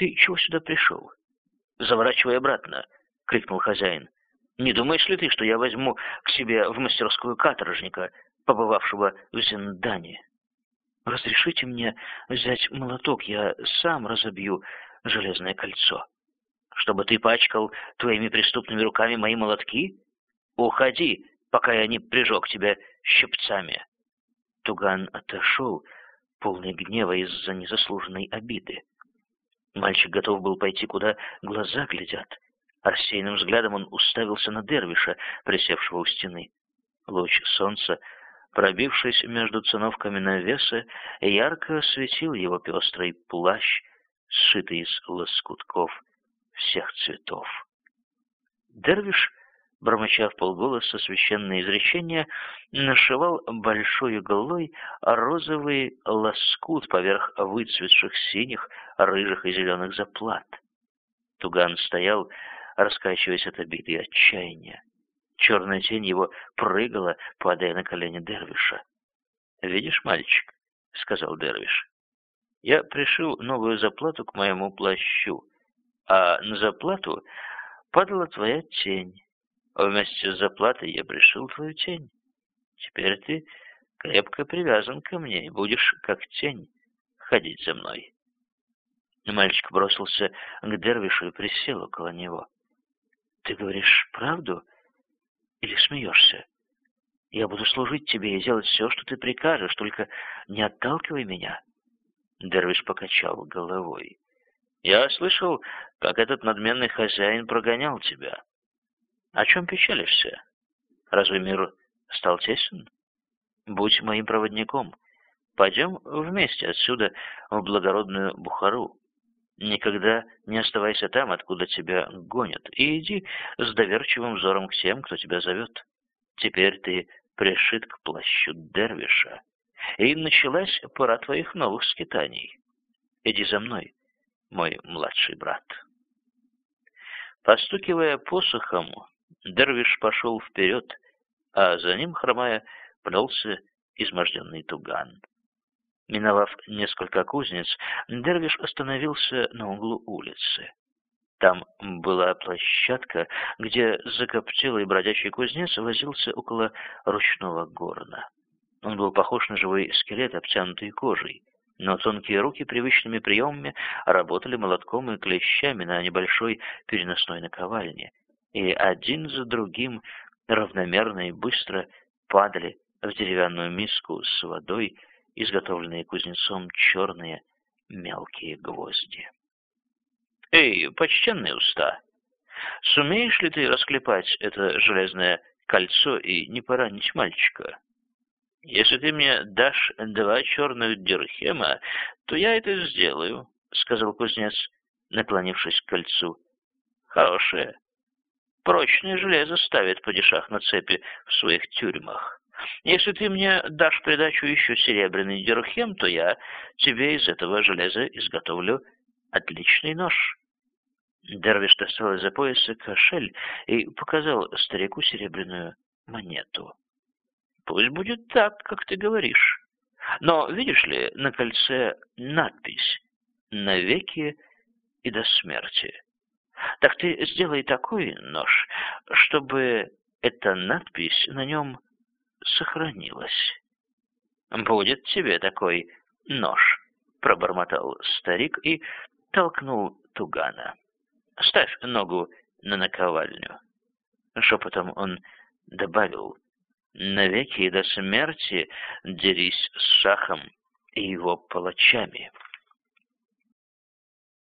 Ты чего сюда пришел? Заворачивай обратно, крикнул хозяин. Не думаешь ли ты, что я возьму к себе в мастерскую каторжника, побывавшего в Зиндане? Разрешите мне взять молоток, я сам разобью железное кольцо. Чтобы ты пачкал твоими преступными руками мои молотки? Уходи, пока я не прижег тебя щипцами. Туган отошел, полный гнева из-за незаслуженной обиды. Мальчик готов был пойти, куда глаза глядят. Рассеянным взглядом он уставился на Дервиша, присевшего у стены. Луч солнца, пробившись между циновками навеса, ярко осветил его пестрый плащ, сшитый из лоскутков всех цветов. Дервиш бормоча в полголоса священное изречение, нашивал большой иглой розовый лоскут поверх выцветших синих, рыжих и зеленых заплат. Туган стоял, раскачиваясь от обиды и отчаяния. Черная тень его прыгала, падая на колени Дервиша. «Видишь, мальчик?» — сказал Дервиш. «Я пришил новую заплату к моему плащу, а на заплату падала твоя тень. А вместе с заплатой я пришил твою тень. Теперь ты крепко привязан ко мне и будешь, как тень, ходить за мной. Мальчик бросился к Дервишу и присел около него. «Ты говоришь правду или смеешься? Я буду служить тебе и делать все, что ты прикажешь, только не отталкивай меня». Дервиш покачал головой. «Я слышал, как этот надменный хозяин прогонял тебя. О чем печалишься? Разве мир стал тесен? Будь моим проводником. Пойдем вместе отсюда в благородную Бухару. Никогда не оставайся там, откуда тебя гонят, и иди с доверчивым взором к тем, кто тебя зовет. Теперь ты пришит к плащу Дервиша, и началась пора твоих новых скитаний. Иди за мной, мой младший брат. Постукивая посохом, Дервиш пошел вперед, а за ним, хромая, плелся изможденный туган. Миновав несколько кузнец, Дервиш остановился на углу улицы. Там была площадка, где закоптелый бродячий кузнец возился около ручного горна. Он был похож на живой скелет, обтянутый кожей, но тонкие руки привычными приемами работали молотком и клещами на небольшой переносной наковальне, и один за другим равномерно и быстро падали в деревянную миску с водой, изготовленные кузнецом черные мелкие гвозди. «Эй, почтенные уста, сумеешь ли ты расклепать это железное кольцо и не поранить мальчика? Если ты мне дашь два черных дирхема, то я это сделаю», — сказал кузнец, наклонившись к кольцу. «Хорошее, Прочное железо ставит падишах на цепи в своих тюрьмах. Если ты мне дашь придачу еще серебряный дирхем, то я тебе из этого железа изготовлю отличный нож». Дервиш достал из-за пояса кошель и показал старику серебряную монету. «Пусть будет так, как ты говоришь. Но, видишь ли, на кольце надпись «Навеки и до смерти». Так ты сделай такой нож, чтобы эта надпись на нем сохранилась. Будет тебе такой нож, пробормотал старик и толкнул Тугана. Ставь ногу на наковальню. Шепотом он добавил, навеки до смерти дерись с шахом и его палачами.